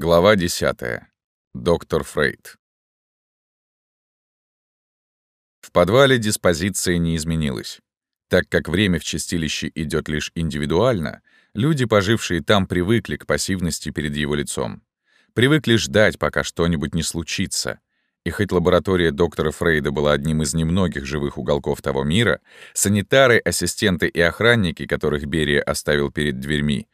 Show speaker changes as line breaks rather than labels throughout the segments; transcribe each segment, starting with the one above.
Глава 10. Доктор Фрейд. В подвале диспозиция не изменилась. Так как время в чистилище идет лишь индивидуально, люди, пожившие там, привыкли к пассивности перед его лицом. Привыкли ждать, пока что-нибудь не случится. И хоть лаборатория доктора Фрейда была одним из немногих живых уголков того мира, санитары, ассистенты и охранники, которых Берия оставил перед дверьми,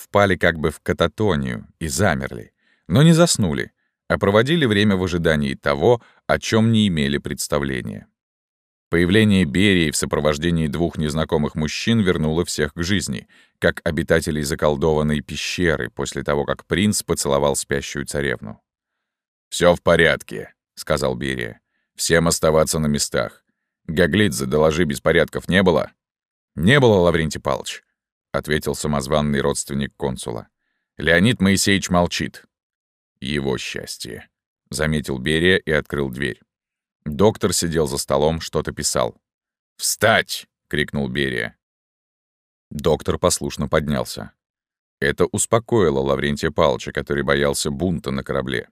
впали как бы в кататонию и замерли, но не заснули, а проводили время в ожидании того, о чем не имели представления. Появление Берии в сопровождении двух незнакомых мужчин вернуло всех к жизни, как обитателей заколдованной пещеры после того, как принц поцеловал спящую царевну. Все в порядке», — сказал Берия. «Всем оставаться на местах. Гаглидзе, доложи, беспорядков не было?» «Не было, Лаврентий Павлович. — ответил самозванный родственник консула. «Леонид Моисеевич молчит». «Его счастье», — заметил Берия и открыл дверь. Доктор сидел за столом, что-то писал. «Встать!» — крикнул Берия. Доктор послушно поднялся. Это успокоило Лаврентия Павловича, который боялся бунта на корабле.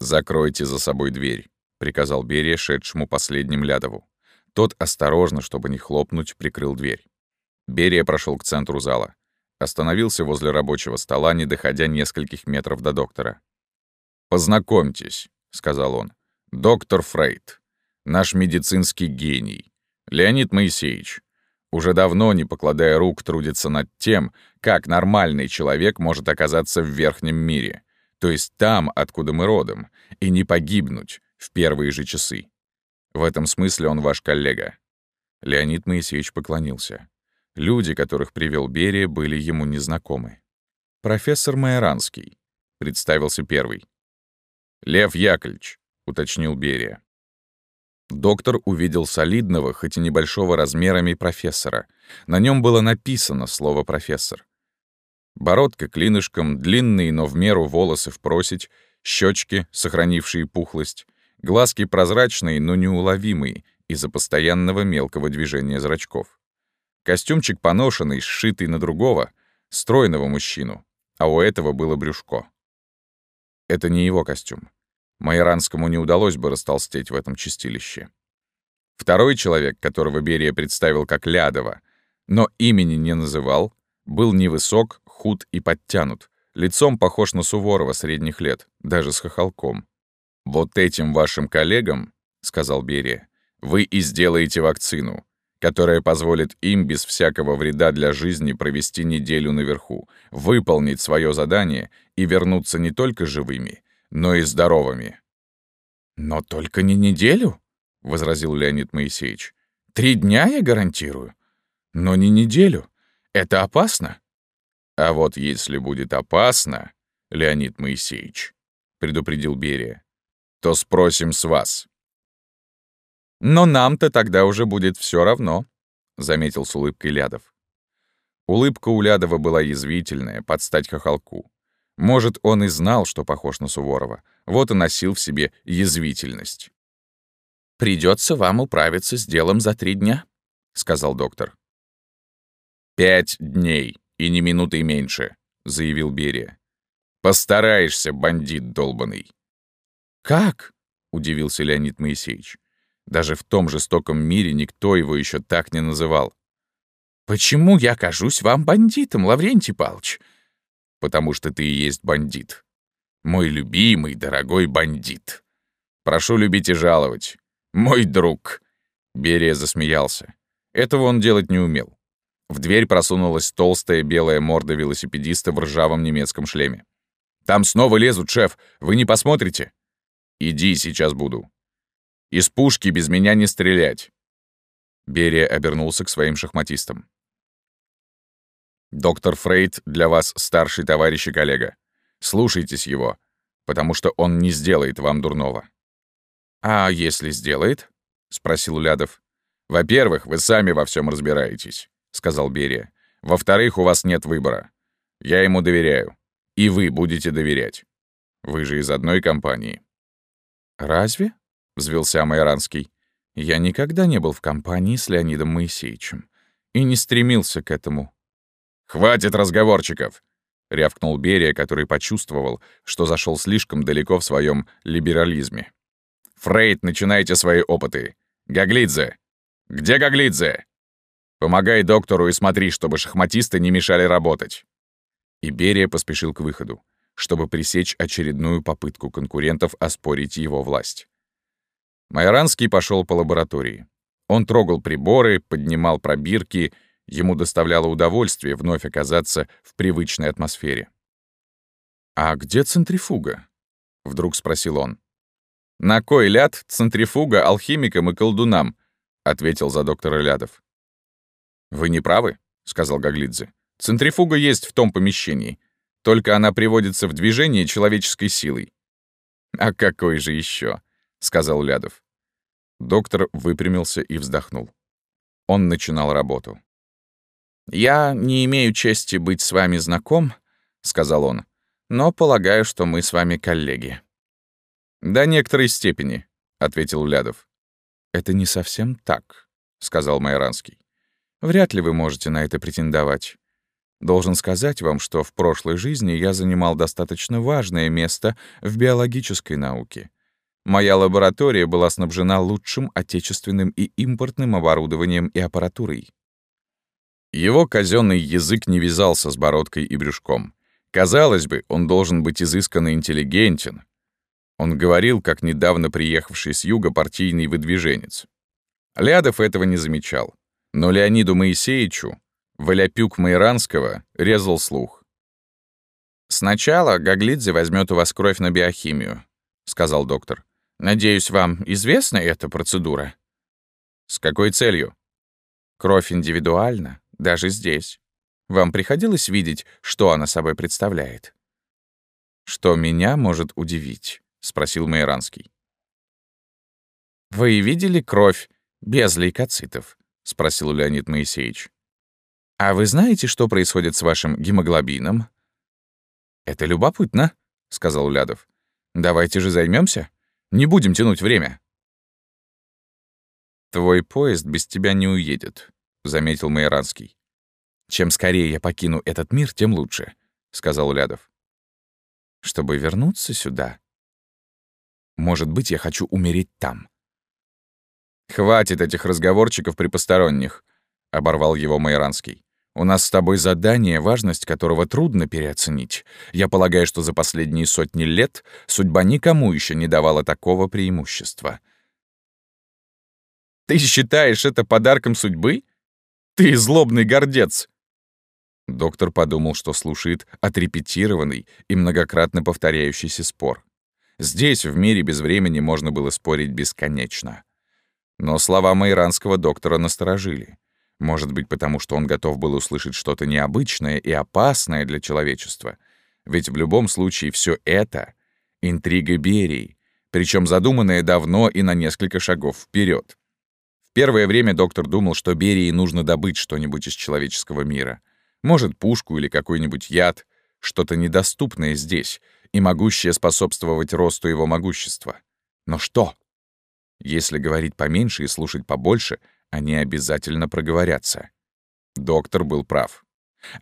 «Закройте за собой дверь», — приказал Берия, шедшему последним Лядову. Тот осторожно, чтобы не хлопнуть, прикрыл дверь. Берия прошел к центру зала. Остановился возле рабочего стола, не доходя нескольких метров до доктора. «Познакомьтесь», — сказал он. «Доктор Фрейд. Наш медицинский гений. Леонид Моисеевич. Уже давно, не покладая рук, трудится над тем, как нормальный человек может оказаться в верхнем мире, то есть там, откуда мы родом, и не погибнуть в первые же часы. В этом смысле он ваш коллега». Леонид Моисеевич поклонился. Люди, которых привел Берия, были ему незнакомы. «Профессор Майоранский», — представился первый. «Лев Яковлевич», — уточнил Берия. Доктор увидел солидного, хоть и небольшого размерами профессора. На нем было написано слово «профессор». Бородка клинышком, длинные, но в меру волосы в просить, щечки, сохранившие пухлость, глазки прозрачные, но неуловимые из-за постоянного мелкого движения зрачков. Костюмчик поношенный, сшитый на другого, стройного мужчину, а у этого было брюшко. Это не его костюм. Майоранскому не удалось бы растолстеть в этом чистилище. Второй человек, которого Берия представил как Лядова, но имени не называл, был невысок, худ и подтянут, лицом похож на Суворова средних лет, даже с хохолком. «Вот этим вашим коллегам, — сказал Берия, — вы и сделаете вакцину, которая позволит им без всякого вреда для жизни провести неделю наверху, выполнить свое задание и вернуться не только живыми, но и здоровыми. «Но только не неделю», — возразил Леонид Моисеевич. «Три дня я гарантирую. Но не неделю. Это опасно». «А вот если будет опасно, Леонид Моисеевич», — предупредил Берия, — «то спросим с вас». «Но нам-то тогда уже будет все равно», — заметил с улыбкой Лядов. Улыбка у Лядова была язвительная, под стать хохолку. Может, он и знал, что похож на Суворова, вот и носил в себе язвительность. Придется вам управиться с делом за три дня», — сказал доктор. «Пять дней, и ни минуты меньше», — заявил Берия. «Постараешься, бандит долбанный». «Как?» — удивился Леонид Моисеевич. Даже в том жестоком мире никто его еще так не называл. «Почему я кажусь вам бандитом, Лаврентий Павлович?» «Потому что ты и есть бандит. Мой любимый, дорогой бандит. Прошу любить и жаловать. Мой друг!» Берия засмеялся. Этого он делать не умел. В дверь просунулась толстая белая морда велосипедиста в ржавом немецком шлеме. «Там снова лезут, шеф! Вы не посмотрите?» «Иди, сейчас буду», из пушки без меня не стрелять!» Берия обернулся к своим шахматистам. «Доктор Фрейд для вас старший товарищ и коллега. Слушайтесь его, потому что он не сделает вам дурного». «А если сделает?» — спросил Лядов. «Во-первых, вы сами во всем разбираетесь», — сказал Берия. «Во-вторых, у вас нет выбора. Я ему доверяю. И вы будете доверять. Вы же из одной компании». «Разве?» Взвелся Майоранский. «Я никогда не был в компании с Леонидом Моисеевичем и не стремился к этому». «Хватит разговорчиков! — рявкнул Берия, который почувствовал, что зашел слишком далеко в своем либерализме. «Фрейд, начинайте свои опыты! Гаглидзе! Где Гаглидзе? Помогай доктору и смотри, чтобы шахматисты не мешали работать!» И Берия поспешил к выходу, чтобы пресечь очередную попытку конкурентов оспорить его власть. Майоранский пошел по лаборатории. Он трогал приборы, поднимал пробирки — Ему доставляло удовольствие вновь оказаться в привычной атмосфере. «А где центрифуга?» — вдруг спросил он. «На кой ляд центрифуга алхимикам и колдунам?» — ответил за доктора Лядов. «Вы не правы», — сказал Гаглидзе. «Центрифуга есть в том помещении, только она приводится в движение человеческой силой». «А какой же еще? Сказал Лядов. Доктор выпрямился и вздохнул. Он начинал работу. «Я не имею чести быть с вами знаком», — сказал он, «но полагаю, что мы с вами коллеги». «До некоторой степени», — ответил Лядов. «Это не совсем так», — сказал Майоранский. «Вряд ли вы можете на это претендовать. Должен сказать вам, что в прошлой жизни я занимал достаточно важное место в биологической науке. Моя лаборатория была снабжена лучшим отечественным и импортным оборудованием и аппаратурой. Его казенный язык не вязался с бородкой и брюшком. Казалось бы, он должен быть изысканно интеллигентен. Он говорил, как недавно приехавший с юга партийный выдвиженец. Лядов этого не замечал. Но Леониду Моисеевичу, Валяпюк Майранского, резал слух. «Сначала Гаглидзе возьмет у вас кровь на биохимию», — сказал доктор. «Надеюсь, вам известна эта процедура?» «С какой целью?» «Кровь индивидуальна, даже здесь. Вам приходилось видеть, что она собой представляет? «Что меня может удивить?» — спросил Майранский. «Вы видели кровь без лейкоцитов?» — спросил Леонид Моисеевич. «А вы знаете, что происходит с вашим гемоглобином?» «Это любопытно», — сказал Лядов. «Давайте же займемся. Не будем тянуть время». «Твой поезд без тебя не уедет», — заметил Майоранский. «Чем скорее я покину этот мир, тем лучше», — сказал Лядов. «Чтобы вернуться сюда? Может быть, я хочу умереть там». «Хватит этих разговорчиков при посторонних», — оборвал его Майоранский. «У нас с тобой задание, важность которого трудно переоценить. Я полагаю, что за последние сотни лет судьба никому еще не давала такого преимущества». «Ты считаешь это подарком судьбы?» Ты злобный гордец!» Доктор подумал, что слушает отрепетированный и многократно повторяющийся спор. Здесь, в мире без времени, можно было спорить бесконечно. Но слова майранского доктора насторожили. Может быть, потому что он готов был услышать что-то необычное и опасное для человечества. Ведь в любом случае все это — интрига Берии, причем задуманная давно и на несколько шагов вперед. Первое время доктор думал, что Берии нужно добыть что-нибудь из человеческого мира. Может, пушку или какой-нибудь яд, что-то недоступное здесь и могущее способствовать росту его могущества. Но что? Если говорить поменьше и слушать побольше, они обязательно проговорятся. Доктор был прав.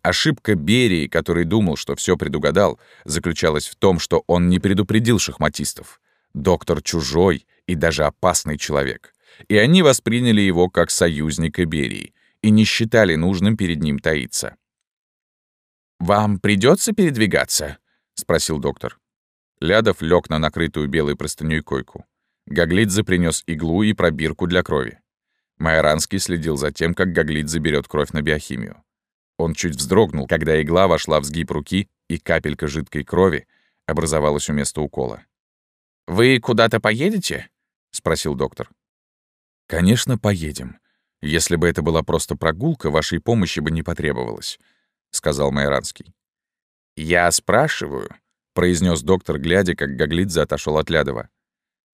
Ошибка Берии, который думал, что все предугадал, заключалась в том, что он не предупредил шахматистов. Доктор чужой и даже опасный человек и они восприняли его как союзника Берии и не считали нужным перед ним таиться. «Вам придется передвигаться?» — спросил доктор. Лядов лег на накрытую белой простыней койку. Гаглидзе принес иглу и пробирку для крови. Майоранский следил за тем, как Гаглидзе берет кровь на биохимию. Он чуть вздрогнул, когда игла вошла в сгиб руки, и капелька жидкой крови образовалась у места укола. «Вы куда-то поедете?» — спросил доктор. «Конечно, поедем. Если бы это была просто прогулка, вашей помощи бы не потребовалось», — сказал Майоранский. «Я спрашиваю», — произнес доктор, глядя, как Гаглидзе отошел от Лядова.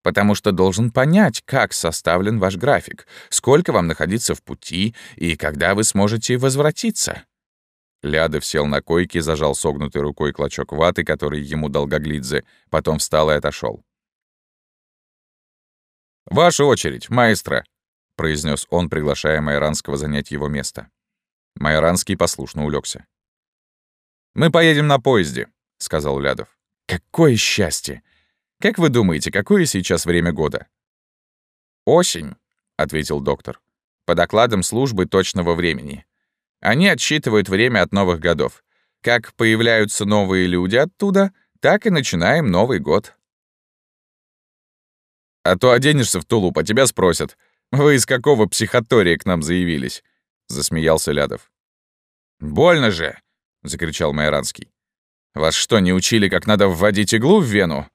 «Потому что должен понять, как составлен ваш график, сколько вам находиться в пути и когда вы сможете возвратиться». Лядов сел на койке, зажал согнутой рукой клочок ваты, который ему дал Гаглидзе, потом встал и отошел. «Ваша очередь, маэстро», — произнес он, приглашая Майоранского занять его место. Майоранский послушно улегся. «Мы поедем на поезде», — сказал Лядов. «Какое счастье! Как вы думаете, какое сейчас время года?»
«Осень», — ответил доктор. «По докладам службы точного времени. Они отсчитывают время от новых годов. Как появляются новые люди оттуда, так и начинаем Новый год».
«А то оденешься в тулуп, а тебя спросят, вы из какого психотория к нам заявились?» — засмеялся Лядов.
«Больно же!»
— закричал Майоранский. «Вас что, не учили, как надо вводить иглу в вену?»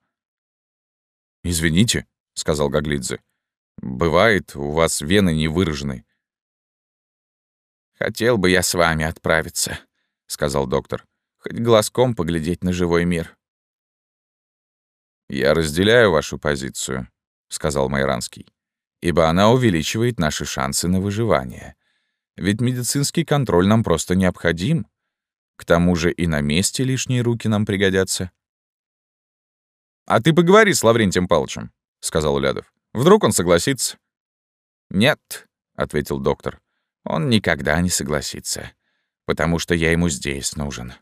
«Извините», — сказал Гаглидзе. «Бывает, у вас вены не выражены».
«Хотел бы я с вами отправиться», — сказал доктор. «Хоть глазком поглядеть на живой мир».
«Я разделяю вашу позицию», — сказал Майранский, «ибо она увеличивает наши шансы на выживание. Ведь медицинский контроль нам просто необходим. К тому же и на месте лишние руки нам пригодятся. «А ты поговори с Лаврентием Павловичем», — сказал Лядов. «Вдруг он согласится?»
«Нет», — ответил доктор. «Он никогда не согласится, потому что я ему здесь нужен».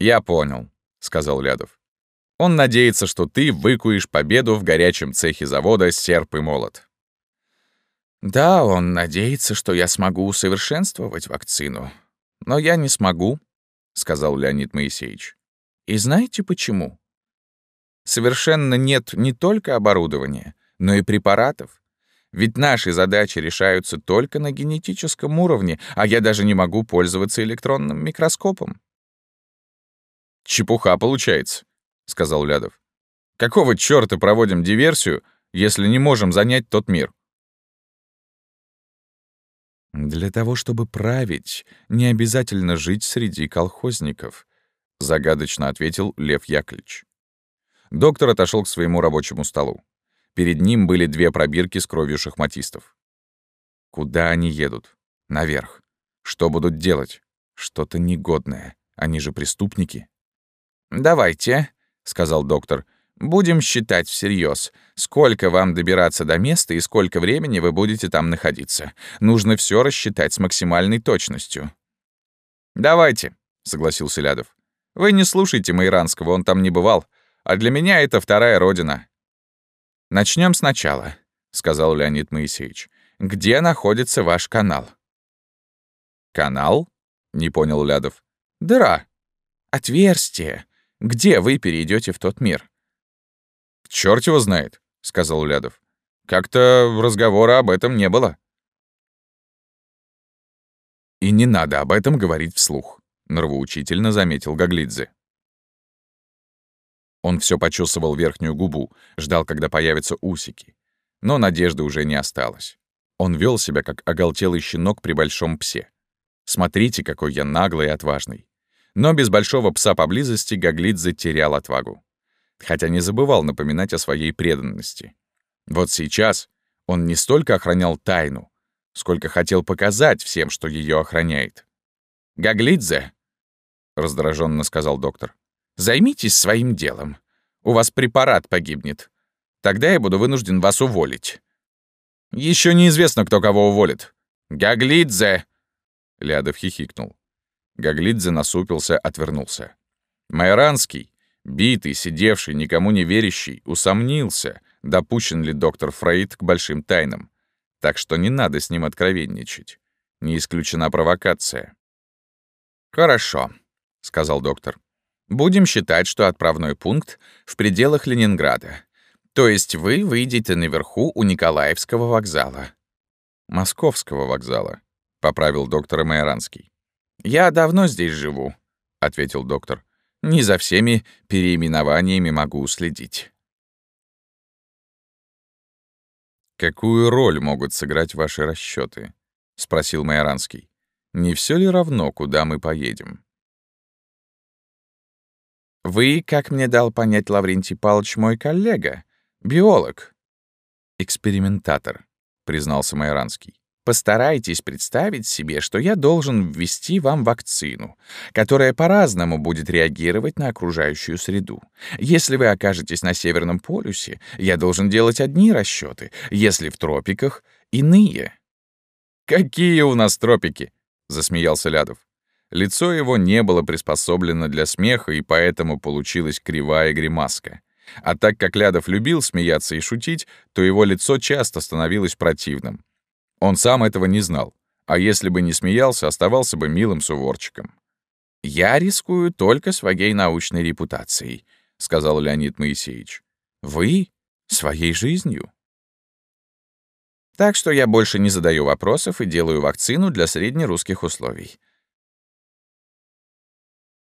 «Я понял», — сказал Лядов. «Он надеется, что ты выкуешь победу в горячем цехе завода «Серп и молот».
«Да, он надеется, что я смогу усовершенствовать вакцину. Но я не смогу», — сказал Леонид Моисеевич. «И знаете почему?» Совершенно нет не только оборудования, но и препаратов. Ведь наши задачи решаются только на генетическом уровне, а я даже не могу пользоваться электронным микроскопом.
«Чепуха получается», — сказал Лядов. «Какого чёрта проводим диверсию, если не можем занять тот мир?»
«Для того, чтобы править, не обязательно жить среди колхозников», — загадочно ответил Лев Яковлевич.
Доктор отошел к своему рабочему столу. Перед ним были две пробирки с кровью шахматистов. Куда они едут? Наверх. Что будут делать? Что-то негодное. Они же преступники.
«Давайте», — сказал доктор, — «будем считать всерьез, сколько вам добираться до места и сколько времени вы будете там находиться. Нужно все рассчитать с максимальной точностью».
«Давайте», — согласился Лядов. «Вы не слушайте Майранского, он там не бывал а для меня это вторая родина.
Начнем сначала, сказал Леонид Моисеевич. Где находится ваш канал?
Канал? Не понял Лядов.
Дыра. Отверстие. Где вы перейдете в тот мир?
Черт его знает, сказал Лядов. Как-то разговора об этом не было. И не надо об этом говорить вслух, нравоучительно заметил Гаглидзе. Он все почесывал верхнюю губу, ждал, когда появятся усики. Но надежды уже не осталось. Он вел себя, как оголтелый щенок при большом псе. Смотрите, какой я наглый и отважный. Но без большого пса поблизости Гаглидзе терял отвагу. Хотя не забывал напоминать о своей преданности. Вот сейчас он не столько охранял тайну, сколько хотел показать всем, что ее охраняет. «Гаглидзе», — раздраженно сказал доктор, Займитесь своим делом. У вас препарат погибнет. Тогда я буду вынужден вас уволить. Еще неизвестно, кто кого уволит. Гаглидзе!» Лядов хихикнул. Гаглидзе насупился, отвернулся. Майоранский, битый, сидевший, никому не верящий, усомнился, допущен ли доктор Фрейд к большим тайнам. Так что не надо с ним откровенничать. Не исключена провокация. «Хорошо», — сказал доктор. Будем считать, что отправной пункт в пределах Ленинграда. То есть вы выйдете наверху у Николаевского вокзала. Московского вокзала, поправил доктор Майоранский.
Я давно здесь живу, ответил доктор. Не за всеми переименованиями могу следить.
Какую роль могут сыграть ваши расчеты? спросил Майоранский. Не все ли равно, куда мы поедем?
Вы, как мне дал понять Лаврентий Павлович, мой коллега, биолог.
Экспериментатор, признался Майоранский.
Постарайтесь представить себе, что я должен ввести вам вакцину, которая по-разному будет реагировать на окружающую среду. Если вы окажетесь на Северном полюсе, я должен делать одни расчеты, если в тропиках — иные.
«Какие у нас тропики?» — засмеялся Лядов. Лицо его не было приспособлено для смеха, и поэтому получилась кривая гримаска. А так как Лядов любил смеяться и шутить, то его лицо часто становилось противным. Он сам этого не знал, а если бы не смеялся, оставался бы милым суворчиком.
«Я рискую только своей научной репутацией», — сказал Леонид Моисеевич. «Вы — своей жизнью». Так что я больше не задаю вопросов и делаю вакцину для среднерусских условий.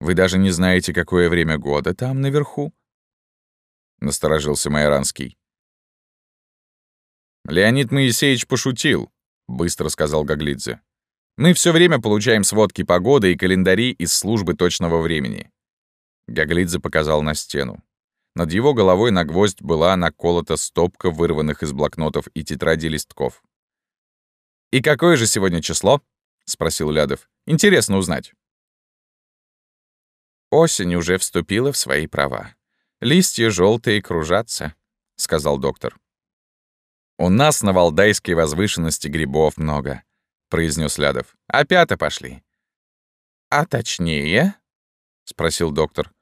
Вы даже не знаете, какое время года там наверху?» Насторожился Майоранский. «Леонид Моисеевич пошутил», — быстро сказал Гаглидзе. «Мы все время получаем сводки погоды и календари из службы точного времени». Гаглидзе показал на стену. Над его головой на гвоздь была наколота стопка вырванных из блокнотов и тетради листков. «И какое же сегодня число?» — спросил Лядов. «Интересно узнать».
Осень уже вступила в свои права. Листья желтые кружатся, — сказал доктор.
«У нас на Валдайской возвышенности грибов много», — произнес Лядов. «Опята пошли».
«А точнее?» — спросил доктор.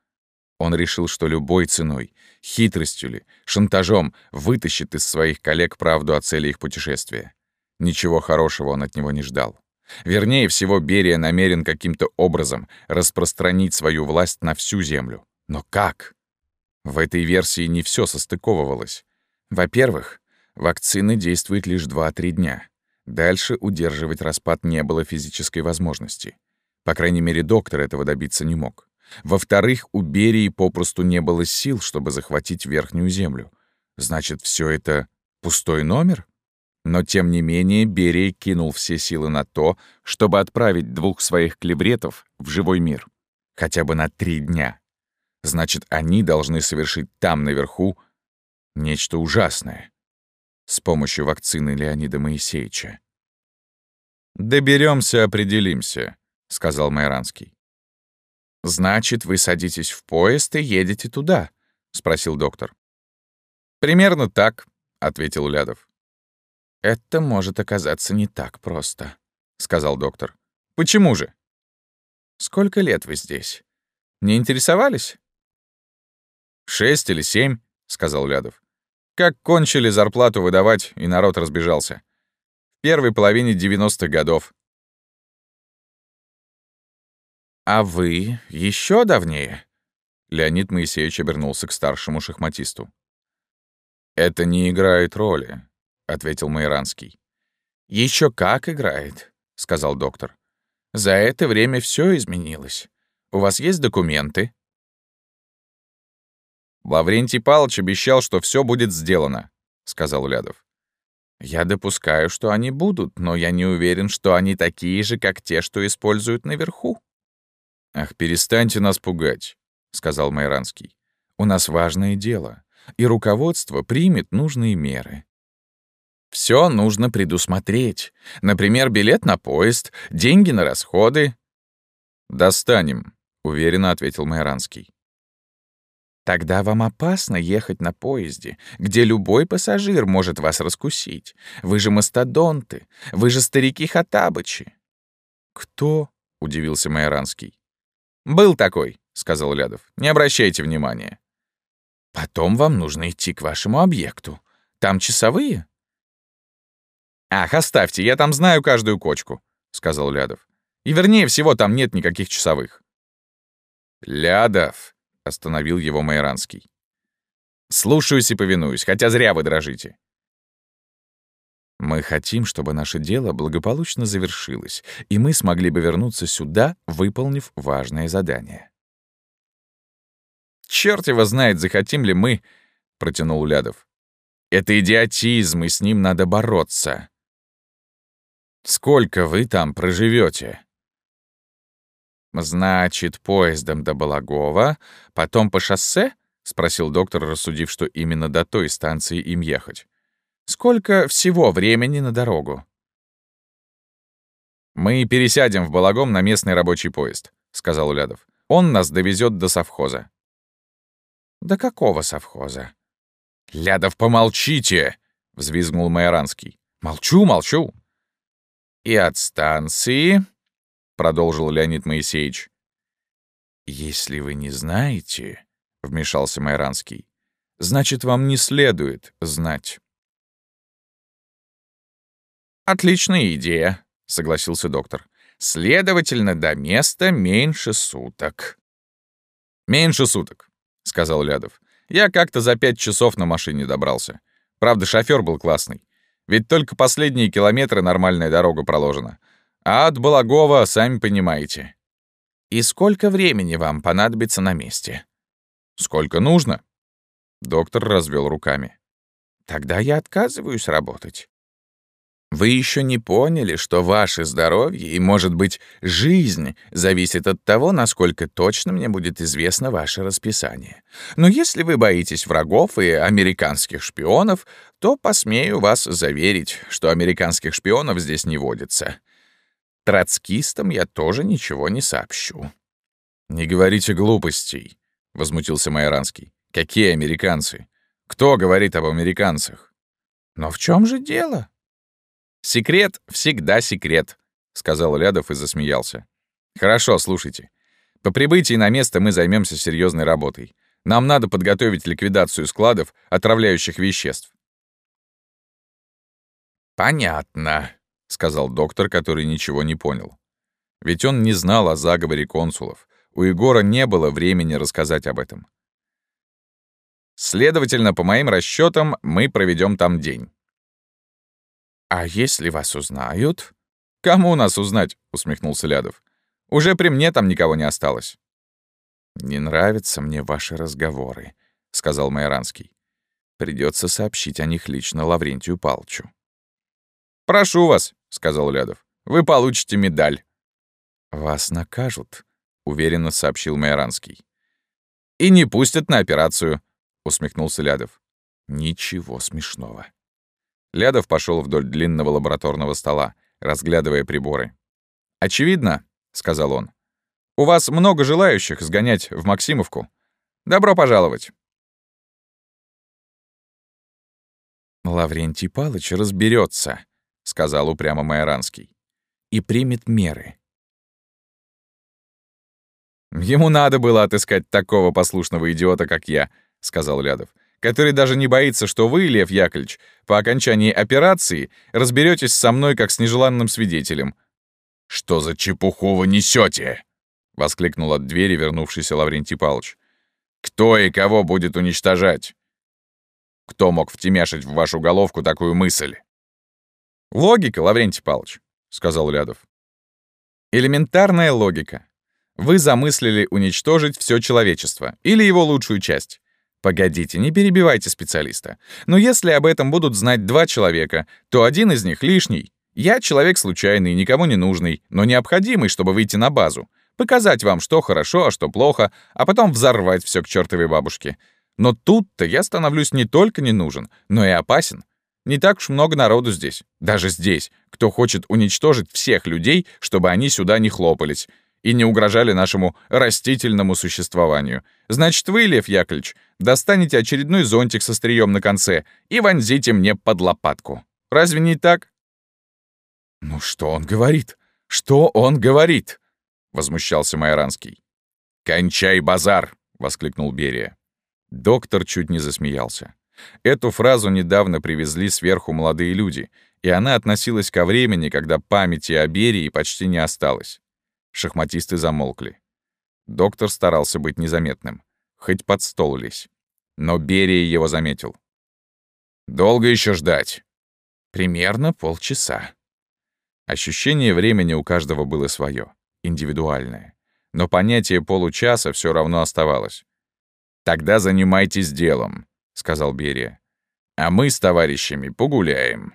Он решил, что любой ценой, хитростью ли, шантажом вытащит из своих коллег правду о цели их путешествия. Ничего хорошего он от него не ждал. Вернее всего, Берия намерен каким-то образом распространить свою власть на всю Землю. Но как? В этой версии не все состыковывалось. Во-первых, вакцины действуют лишь 2-3 дня. Дальше удерживать распад не было физической возможности. По крайней мере, доктор этого добиться не мог. Во-вторых, у Берии попросту не было сил, чтобы захватить Верхнюю Землю. Значит, все это пустой номер? Но тем не менее Берия кинул все силы на то, чтобы отправить двух своих клебретов в живой мир. Хотя бы на три дня. Значит, они должны совершить там, наверху, нечто ужасное. С помощью вакцины Леонида Моисеевича.
Доберемся, определимся», — сказал Майранский.
«Значит, вы садитесь в поезд и едете туда?» — спросил доктор.
«Примерно так», — ответил Лядов.
«Это может оказаться не так просто», — сказал доктор.
«Почему же?»
«Сколько лет вы здесь? Не интересовались?»
«Шесть или семь», — сказал Лядов. «Как кончили зарплату выдавать, и народ разбежался. В первой половине девяностых годов».
«А вы еще давнее?»
Леонид Моисеевич обернулся к старшему шахматисту. «Это не играет роли. — ответил Майранский.
Еще как играет», — сказал доктор. «За это время все изменилось. У вас есть документы?»
«Лаврентий Павлович обещал, что все будет сделано», — сказал Лядов.
«Я допускаю, что они будут, но я не уверен, что они такие же, как те, что используют наверху».
«Ах, перестаньте нас пугать», — сказал Майранский. «У нас важное дело, и руководство примет нужные меры.
Все нужно предусмотреть. Например, билет на поезд, деньги на расходы.
«Достанем», — уверенно ответил Майранский.
Тогда вам опасно ехать на поезде, где любой пассажир может вас раскусить. Вы же мастодонты, вы же старики Хатабычи.
Кто? — удивился Майранский.
«Был такой», — сказал Лядов. «Не обращайте внимания».
«Потом вам нужно идти к вашему объекту. Там часовые?»
«Ах, оставьте, я там знаю каждую кочку», — сказал Лядов. «И вернее всего, там нет никаких часовых».
«Лядов», — остановил его Майранский.
«Слушаюсь и повинуюсь, хотя зря вы дрожите».
«Мы хотим, чтобы наше дело благополучно завершилось, и мы смогли бы вернуться сюда, выполнив важное задание».
«Чёрт его знает, захотим ли мы», — протянул Лядов. «Это идиотизм, и с ним надо бороться».
Сколько вы там проживете?
Значит, поездом до Балагова, потом по шоссе? спросил доктор, рассудив, что именно до той станции им ехать. Сколько всего времени на дорогу?
Мы пересядем в Балагом на местный рабочий поезд, сказал Лядов. Он нас довезет до совхоза.
До какого совхоза?
Лядов, помолчите, взвизгнул Майоранский. Молчу, молчу.
И от станции —
продолжил Леонид Моисеевич.
«Если вы не знаете», — вмешался Майранский, «значит, вам не следует знать».
«Отличная идея», — согласился доктор. «Следовательно, до места меньше суток».
«Меньше суток», — сказал Лядов. «Я как-то за пять часов на машине добрался. Правда, шофер был классный. Ведь только последние километры нормальная дорога проложена. А от Балагова, сами понимаете».
«И сколько времени вам понадобится на месте?»
«Сколько нужно?» Доктор развел руками.
«Тогда я отказываюсь работать. Вы еще не поняли, что ваше здоровье и, может быть, жизнь зависит от того, насколько точно мне будет известно ваше расписание. Но если вы боитесь врагов и американских шпионов, то посмею вас заверить, что американских шпионов здесь не водится. Троцкистам я тоже ничего не сообщу».
«Не говорите глупостей», — возмутился Майоранский. «Какие американцы? Кто говорит об американцах?»
«Но в чем же дело?»
«Секрет всегда секрет», — сказал Лядов и засмеялся. «Хорошо, слушайте. По прибытии на место мы займемся серьезной работой. Нам надо подготовить ликвидацию складов отравляющих веществ».
«Понятно», — сказал доктор, который ничего не понял.
Ведь он не знал о заговоре консулов. У Егора не было времени рассказать об этом. Следовательно, по моим расчетам, мы проведем там день.
«А если вас узнают?»
«Кому нас узнать?» — усмехнулся Лядов. «Уже при мне там никого не осталось».
«Не нравятся мне ваши разговоры», — сказал Майоранский. «Придется сообщить о них лично Лаврентию Палчу».
«Прошу вас», — сказал Лядов. «Вы получите медаль».
«Вас накажут», — уверенно сообщил Майоранский.
«И не пустят на операцию», — усмехнулся Лядов.
«Ничего смешного».
Лядов пошел вдоль длинного лабораторного стола, разглядывая приборы. «Очевидно», — сказал он, — «у вас много желающих сгонять в Максимовку. Добро пожаловать».
«Лаврентий Палыч разберется, сказал упрямо Майоранский, — «и примет меры».
«Ему надо было отыскать такого послушного идиота, как я», — сказал Лядов который даже не боится, что вы, Лев Яковлевич, по окончании операции разберетесь со мной как с нежеланным свидетелем».
«Что за чепуху вы несете?
воскликнул от двери вернувшийся Лаврентий Павлович.
«Кто и кого будет уничтожать?
Кто мог втемяшить в вашу головку такую мысль?» «Логика, Лаврентий Павлович», — сказал Лядов. «Элементарная логика. Вы замыслили уничтожить все человечество или его лучшую часть. Погодите, не перебивайте специалиста. Но если об этом будут знать два человека, то один из них лишний. Я человек случайный, никому не нужный, но необходимый, чтобы выйти на базу. Показать вам, что хорошо, а что плохо, а потом взорвать все к чертовой бабушке. Но тут-то я становлюсь не только не нужен, но и опасен. Не так уж много народу здесь, даже здесь, кто хочет уничтожить всех людей, чтобы они сюда не хлопались и не угрожали нашему растительному существованию. Значит, вы, Лев Яковлевич, достанете очередной зонтик со стрием на конце и вонзите мне под лопатку. Разве не так?
«Ну что он говорит? Что он говорит?» — возмущался Майоранский.
«Кончай базар!» — воскликнул Берия.
Доктор чуть не засмеялся. Эту фразу недавно привезли сверху молодые люди, и она относилась ко времени, когда памяти о Берии почти не осталось. Шахматисты замолкли. Доктор старался быть незаметным. Хоть под стол лезь. Но Берия его заметил.
«Долго еще ждать?»
«Примерно полчаса». Ощущение времени у каждого было свое, индивидуальное. Но понятие получаса все равно оставалось.
«Тогда занимайтесь делом», — сказал Берия. «А мы с товарищами погуляем».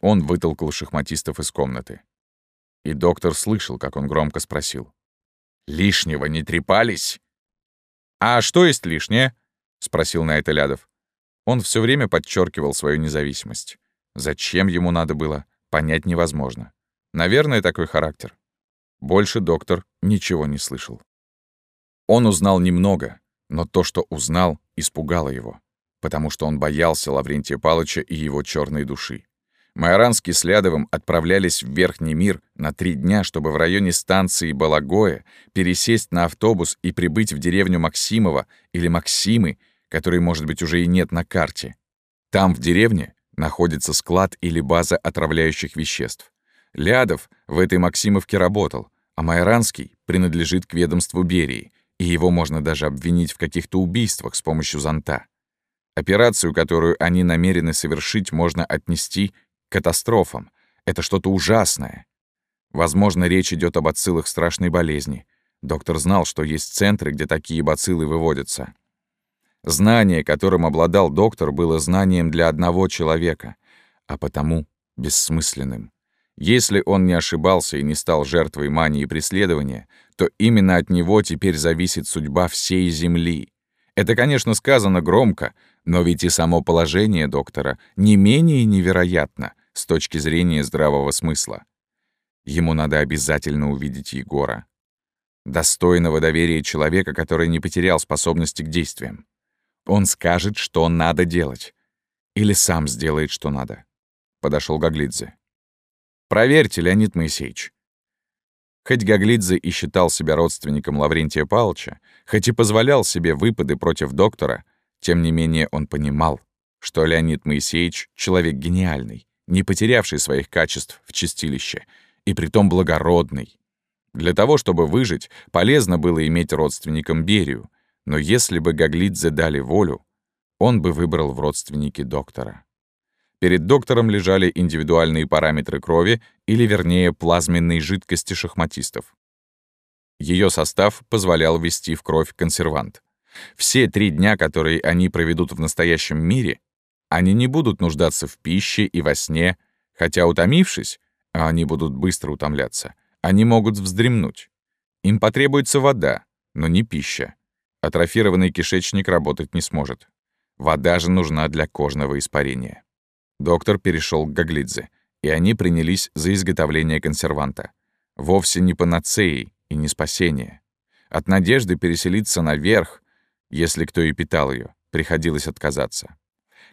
Он вытолкал шахматистов из комнаты. И доктор слышал, как он громко спросил.
«Лишнего не трепались?»
«А что есть лишнее?» — спросил на это Лядов. Он все время подчеркивал свою независимость. Зачем ему надо было, понять невозможно. Наверное, такой характер. Больше доктор ничего не слышал. Он узнал немного, но то, что узнал, испугало его, потому что он боялся Лаврентия Палыча и его черной души.
Майоранский с Лядовым отправлялись в Верхний мир на три дня, чтобы в районе станции Балагоя пересесть на автобус и прибыть в деревню Максимова или Максимы, которой, может быть, уже и нет на карте. Там, в деревне, находится склад или база отравляющих веществ. Лядов в этой Максимовке работал, а Майоранский принадлежит к ведомству Берии, и его можно даже обвинить в каких-то убийствах с помощью зонта. Операцию, которую они намерены совершить, можно отнести катастрофам. Это что-то ужасное. Возможно, речь идет об бациллах страшной болезни. Доктор знал, что есть центры, где такие бациллы выводятся. Знание, которым обладал доктор, было знанием для одного человека, а потому бессмысленным. Если он не ошибался и не стал жертвой мании преследования, то именно от него теперь зависит судьба всей Земли. Это, конечно, сказано громко, но ведь и само положение доктора не менее невероятно, с точки зрения здравого смысла. Ему надо обязательно увидеть Егора. Достойного доверия человека, который не потерял способности к действиям. Он скажет, что надо делать. Или сам сделает, что надо. Подошел Гаглидзе. «Проверьте, Леонид Моисеевич». Хоть Гаглидзе и считал себя родственником Лаврентия Павловича, хоть и позволял себе выпады против доктора, тем не менее он понимал, что Леонид Моисеевич — человек гениальный, не потерявший своих качеств в чистилище, и притом благородный. Для того, чтобы выжить, полезно было иметь родственником Берию, но если бы Гаглидзе дали волю, он бы выбрал в родственники доктора. Перед доктором лежали индивидуальные параметры крови, или вернее плазменной жидкости шахматистов. Ее состав позволял ввести в кровь консервант. Все три дня, которые они проведут в настоящем мире, они не будут нуждаться в пище и во сне, хотя, утомившись, а они будут быстро утомляться, они могут вздремнуть. Им потребуется вода, но не пища. Атрофированный кишечник работать не сможет. Вода же нужна для кожного испарения. Доктор перешел к Гаглидзе, и они принялись за изготовление консерванта. Вовсе не панацеей и не спасение. От надежды переселиться наверх, если кто и питал ее, приходилось отказаться.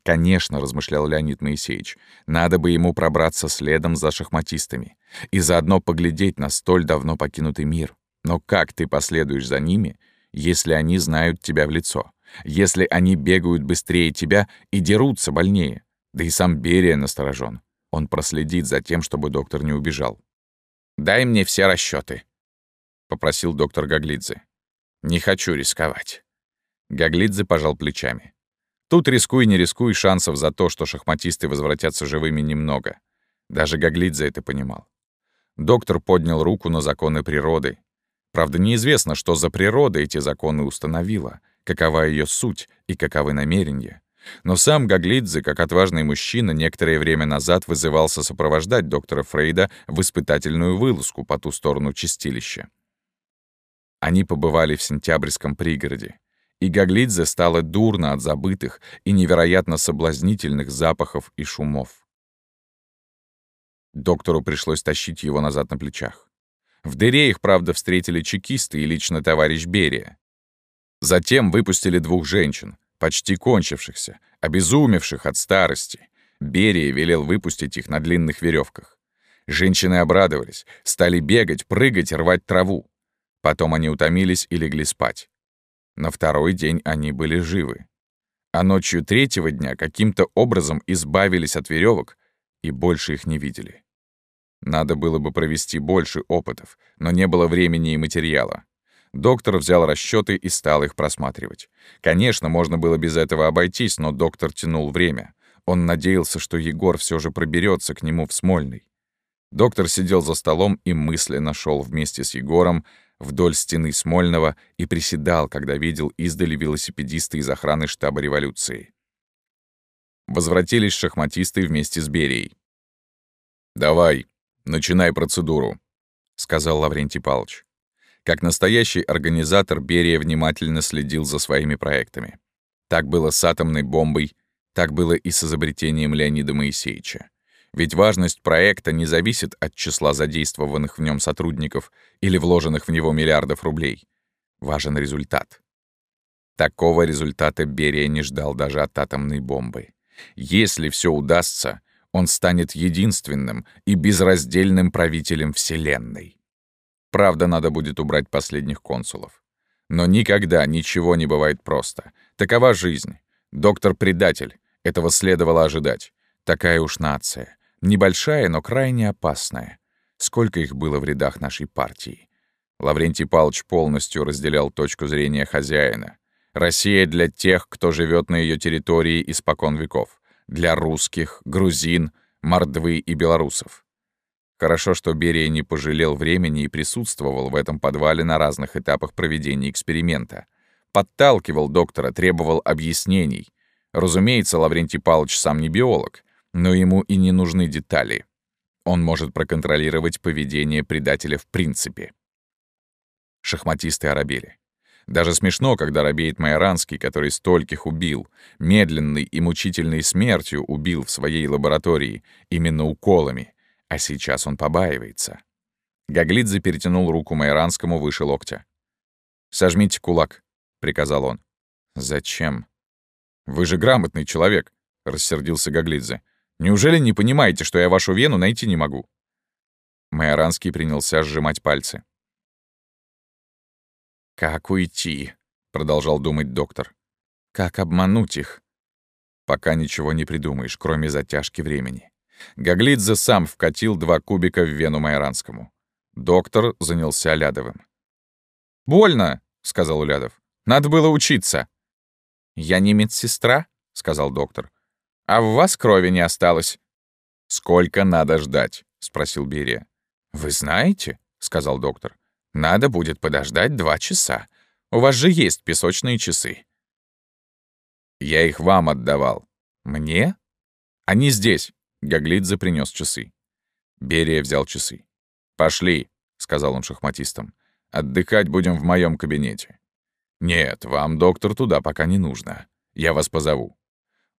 Конечно, размышлял Леонид Моисеевич, надо бы ему пробраться следом за шахматистами и заодно поглядеть на столь давно покинутый мир. Но как ты последуешь за ними, если они знают тебя в лицо? Если они бегают быстрее тебя и дерутся больнее? Да и сам Берия насторожен. Он проследит за тем, чтобы доктор не убежал. «Дай мне все расчеты, попросил доктор Гаглидзе. «Не хочу рисковать». Гаглидзе пожал плечами. Тут рискуй, не рискуй, шансов за то, что шахматисты возвратятся живыми, немного. Даже Гаглидзе это понимал. Доктор поднял руку на законы природы. Правда, неизвестно, что за природа эти законы установила, какова ее суть и каковы намерения. Но сам Гаглидзе, как отважный мужчина, некоторое время назад вызывался сопровождать доктора Фрейда в испытательную вылазку по ту сторону чистилища. Они побывали в сентябрьском пригороде и Гаглидзе стало дурно от забытых и невероятно соблазнительных запахов и шумов. Доктору пришлось тащить его назад на плечах. В дыре их, правда, встретили чекисты и лично товарищ Берия. Затем выпустили двух женщин, почти кончившихся, обезумевших от старости. Берия велел выпустить их на длинных веревках. Женщины обрадовались, стали бегать, прыгать, рвать траву. Потом они утомились и легли спать. На второй день они были живы. А ночью третьего дня каким-то образом избавились от веревок и больше их не видели. Надо было бы провести больше опытов, но не было времени и материала. Доктор взял расчеты и стал их просматривать. Конечно, можно было без этого обойтись, но доктор тянул время. Он надеялся, что Егор все же проберется к нему в Смольный. Доктор сидел за столом и мысленно шел вместе с Егором вдоль стены Смольного и приседал, когда видел издали велосипедисты из охраны штаба революции. Возвратились шахматисты вместе с Берией. «Давай, начинай процедуру», — сказал Лаврентий Павлович. Как настоящий организатор, Берия внимательно следил за своими проектами. Так было с атомной бомбой, так было и с изобретением Леонида Моисеевича. Ведь важность проекта не зависит от числа задействованных в нем сотрудников или вложенных в него миллиардов рублей. Важен результат. Такого результата Берия не ждал даже от атомной бомбы. Если все удастся, он станет единственным и безраздельным правителем Вселенной. Правда, надо будет убрать последних консулов. Но никогда ничего не бывает просто. Такова жизнь. Доктор-предатель. Этого следовало ожидать. Такая уж нация. Небольшая, но крайне опасная. Сколько их было в рядах нашей партии. Лаврентий Павлович полностью разделял точку зрения хозяина. Россия для тех, кто живет на ее территории испокон веков. Для русских, грузин, мордвы и белорусов. Хорошо, что Берия не пожалел времени и присутствовал в этом подвале на разных этапах проведения эксперимента. Подталкивал доктора, требовал объяснений. Разумеется, Лаврентий Павлович сам не биолог, но ему и не нужны детали. Он может проконтролировать поведение предателя в принципе. Шахматисты оробели. Даже смешно, когда робеет Майоранский, который стольких убил, медленной и мучительной смертью убил в своей лаборатории, именно уколами, а сейчас он побаивается. Гаглидзе перетянул руку Майоранскому выше локтя. «Сожмите кулак», — приказал он. «Зачем?» «Вы же грамотный человек», — рассердился Гаглидзе. «Неужели не понимаете, что я вашу вену найти не могу?» Майоранский принялся сжимать пальцы. «Как уйти?» — продолжал думать доктор. «Как обмануть их?» Пока ничего не придумаешь, кроме затяжки времени. Гаглидзе сам вкатил два кубика в вену Майоранскому. Доктор занялся Лядовым. «Больно!» — сказал Улядов. «Надо было учиться!» «Я не медсестра», — сказал доктор. «А в вас крови не осталось». «Сколько надо ждать?» — спросил Берия. «Вы знаете?» — сказал доктор. «Надо будет подождать два часа. У вас же есть песочные часы». «Я их вам отдавал». «Мне?» «Они здесь». Гаглидзе принес часы. Берия взял часы. «Пошли», — сказал он шахматистам. «Отдыхать будем в моем кабинете». «Нет, вам, доктор, туда пока не нужно. Я вас позову».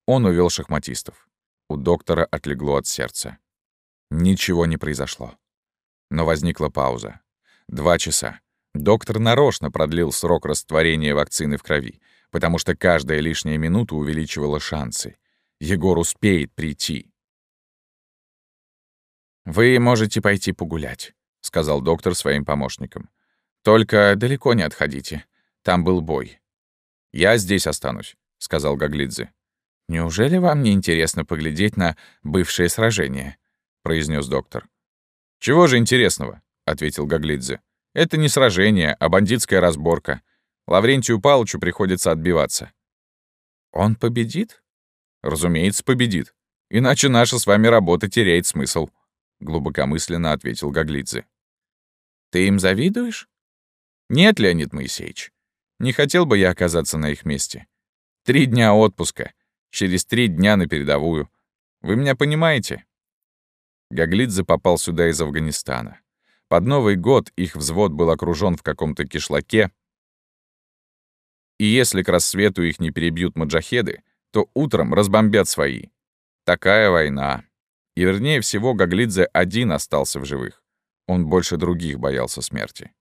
Он увел шахматистов. У доктора отлегло от сердца. Ничего не произошло. Но возникла пауза. Два часа. Доктор нарочно продлил срок растворения вакцины в крови, потому что каждая лишняя минута увеличивала шансы. Егор успеет прийти. «Вы можете пойти погулять», — сказал доктор своим помощникам. «Только далеко не отходите. Там был бой». «Я здесь останусь», — сказал Гаглидзе. «Неужели вам не интересно поглядеть на бывшее сражение?» — произнес доктор. «Чего же интересного?» — ответил Гаглидзе. «Это не сражение, а бандитская разборка. Лаврентию Павловичу приходится отбиваться». «Он победит?» «Разумеется, победит. Иначе наша с вами работа теряет смысл». — глубокомысленно ответил Гаглидзе. «Ты им завидуешь?» «Нет, Леонид Моисеевич. Не хотел бы я оказаться на их месте. Три дня отпуска, через три дня на передовую. Вы меня понимаете?» Гаглидзе попал сюда из Афганистана. Под Новый год их взвод был окружен в каком-то кишлаке, и если к рассвету их не перебьют маджахеды, то утром разбомбят свои. Такая война. И вернее всего, Гаглидзе один остался в живых. Он больше других боялся смерти.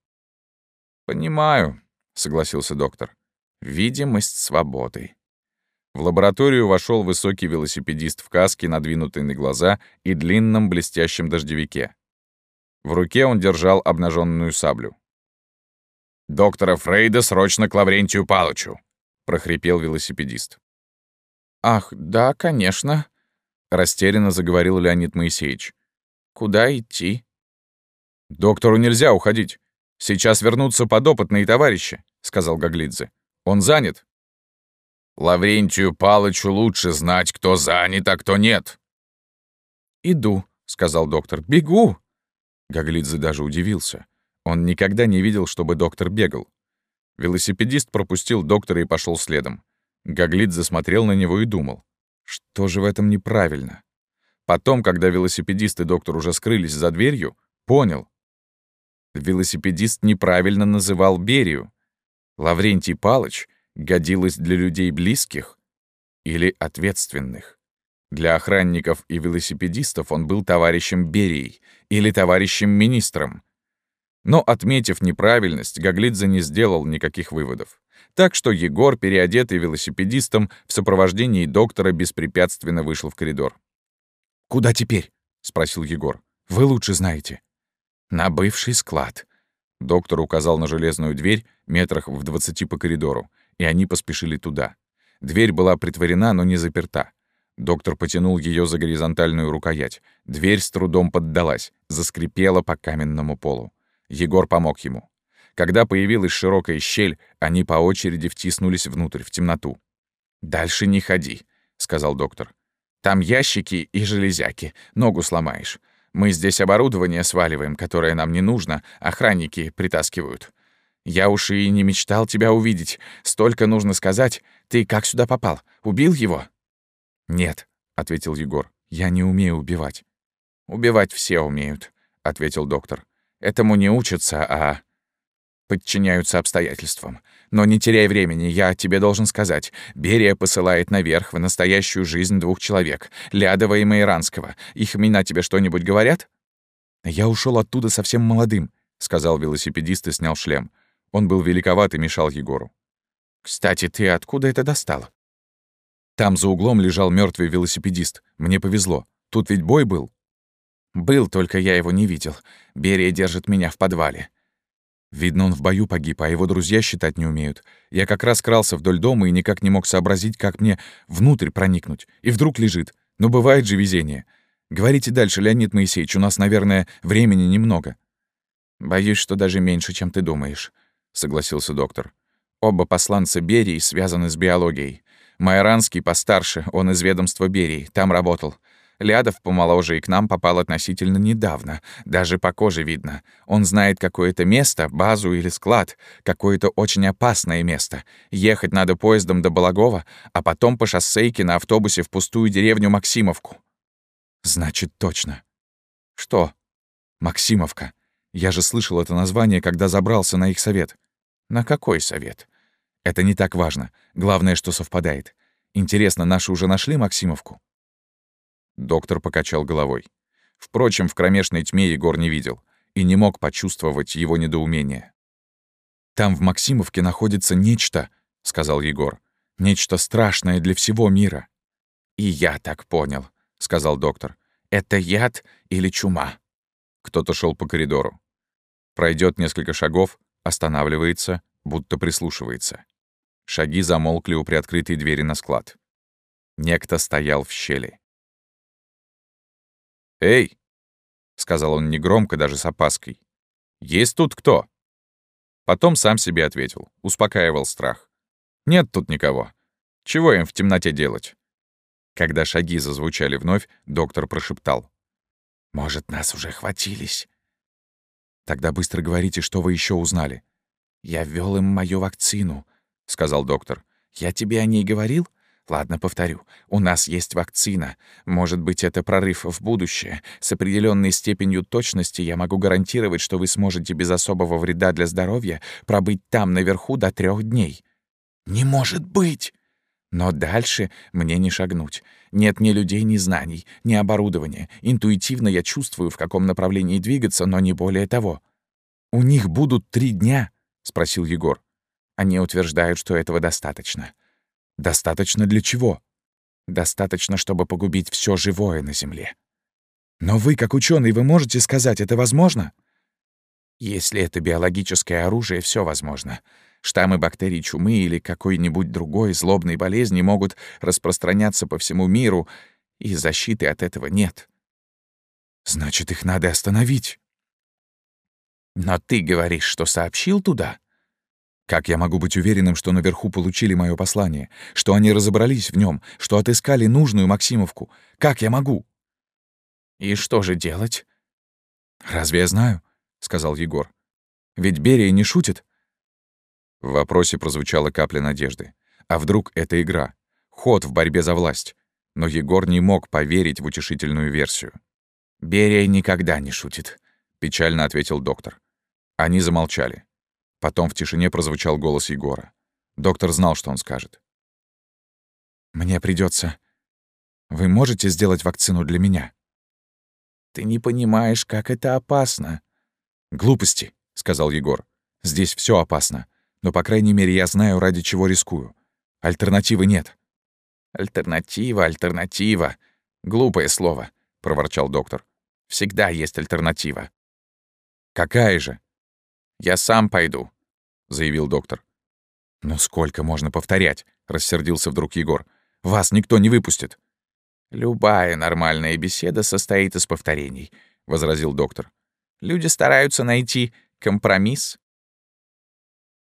«Понимаю», — согласился доктор. «Видимость свободы». В лабораторию вошел высокий велосипедист в каске, надвинутой на глаза, и длинном блестящем дождевике. В руке он держал обнаженную саблю. «Доктора Фрейда срочно к Лаврентию Палычу!» — прохрипел велосипедист. «Ах, да, конечно», Растерянно заговорил Леонид Моисеевич. «Куда идти?» «Доктору нельзя уходить. Сейчас вернутся подопытные товарищи», — сказал Гаглидзе. «Он занят». «Лаврентию Палычу лучше знать, кто занят, а кто нет». «Иду», — сказал доктор. «Бегу!» Гаглидзе даже удивился. Он никогда не видел, чтобы доктор бегал. Велосипедист пропустил доктора и пошел следом. Гаглидзе смотрел на него и думал. Что же в этом неправильно? Потом, когда велосипедист и доктор уже скрылись за дверью, понял. Велосипедист неправильно называл Берию. Лаврентий Палыч годилось для людей близких или ответственных. Для охранников и велосипедистов он был товарищем Берией или товарищем министром. Но, отметив неправильность, Гаглидзе не сделал никаких выводов. Так что Егор, переодетый велосипедистом, в сопровождении доктора беспрепятственно вышел в коридор.
«Куда теперь?» — спросил Егор. «Вы лучше знаете». «На бывший склад». Доктор указал на железную дверь метрах в двадцати по коридору, и они поспешили туда. Дверь была притворена, но не заперта. Доктор потянул ее за горизонтальную рукоять. Дверь с трудом поддалась, заскрипела по каменному полу. Егор помог ему. Когда появилась широкая щель, они по очереди втиснулись внутрь, в темноту. «Дальше не ходи», — сказал доктор. «Там ящики и железяки, ногу сломаешь. Мы здесь оборудование сваливаем, которое нам не нужно, охранники притаскивают. Я уж и не мечтал тебя увидеть. Столько нужно сказать. Ты как сюда попал? Убил его?» «Нет», — ответил Егор. «Я не умею убивать». «Убивать все умеют», — ответил доктор. «Этому не учатся, а подчиняются обстоятельствам. Но не теряй времени, я тебе должен сказать. Берия посылает наверх в настоящую жизнь двух человек, Лядова и Майранского. Их имена тебе что-нибудь говорят?» «Я ушел оттуда совсем молодым», — сказал велосипедист и снял шлем. Он был великоват и мешал Егору. «Кстати, ты откуда это достал?» Там за углом лежал мертвый велосипедист. Мне повезло. Тут ведь бой был. Был, только я его не видел. Берия держит меня в подвале. Видно, он в бою погиб, а его друзья считать не умеют. Я как раз крался вдоль дома и никак не мог сообразить, как мне внутрь проникнуть. И вдруг лежит. Но бывает же везение. Говорите дальше, Леонид Моисеевич, у нас, наверное, времени немного. Боюсь, что даже меньше, чем ты думаешь, — согласился доктор. Оба посланца Берии связаны с биологией. Майоранский постарше, он из ведомства Берии, там работал. Лядов помоложе и к нам попал относительно недавно. Даже по коже видно. Он знает какое-то место, базу или склад. Какое-то очень опасное место. Ехать надо поездом до Балагова, а потом по шоссейке на автобусе в пустую деревню Максимовку. Значит, точно. Что? Максимовка. Я же слышал это название, когда забрался на их совет. На какой совет? Это не так важно. Главное, что совпадает. Интересно, наши уже нашли Максимовку? Доктор покачал головой. Впрочем, в кромешной тьме Егор не видел и не мог почувствовать его недоумение. «Там в Максимовке находится нечто», — сказал Егор. «Нечто страшное для всего мира». «И я так понял», — сказал доктор. «Это яд или чума?» Кто-то шел по коридору. Пройдет несколько шагов, останавливается, будто прислушивается. Шаги замолкли у приоткрытой двери на склад. Некто стоял в щели. «Эй!» — сказал он негромко, даже с опаской. «Есть тут кто?» Потом сам себе ответил, успокаивал страх. «Нет тут никого. Чего им в темноте делать?» Когда шаги зазвучали вновь, доктор прошептал. «Может, нас уже хватились?» «Тогда быстро говорите, что вы еще узнали». «Я ввел им мою вакцину», — сказал доктор. «Я тебе о ней говорил?» Ладно, повторю. У нас есть вакцина. Может быть, это прорыв в будущее. С определенной степенью точности я могу гарантировать, что вы сможете без особого вреда для здоровья пробыть там наверху до трех дней. Не может быть! Но дальше мне не шагнуть. Нет ни людей, ни знаний, ни оборудования. Интуитивно я чувствую, в каком направлении двигаться, но не более того. «У них будут три дня?» — спросил Егор. Они утверждают, что этого достаточно. Достаточно для чего? Достаточно, чтобы погубить все живое на Земле. Но вы, как ученый, вы можете сказать, это возможно? Если это биологическое оружие, все возможно. Штаммы бактерий чумы или какой-нибудь другой злобной болезни могут распространяться по всему миру, и защиты от этого нет. Значит, их надо остановить. Но ты говоришь, что сообщил туда? Как я могу быть уверенным, что наверху получили мое послание, что они разобрались в нем, что отыскали нужную Максимовку? Как я могу? И что же делать? Разве я знаю? сказал Егор. Ведь Берия не шутит. В вопросе прозвучала капля надежды. А вдруг это игра? Ход в борьбе за власть? Но Егор не мог поверить в утешительную версию. «Берия никогда не шутит», — печально ответил доктор. Они замолчали. Потом в тишине прозвучал голос Егора. Доктор знал, что он скажет. «Мне придется. Вы можете сделать вакцину для меня?» «Ты не понимаешь, как это опасно». «Глупости», — сказал Егор. «Здесь все опасно. Но, по крайней мере, я знаю, ради чего рискую. Альтернативы нет». «Альтернатива, альтернатива. Глупое слово.
— проворчал доктор.
«Всегда есть альтернатива».
«Какая же?»
«Я сам пойду», —
заявил доктор. «Но сколько можно повторять?» — рассердился вдруг Егор. «Вас никто не выпустит».
«Любая нормальная беседа состоит из повторений», — возразил доктор. «Люди стараются найти компромисс».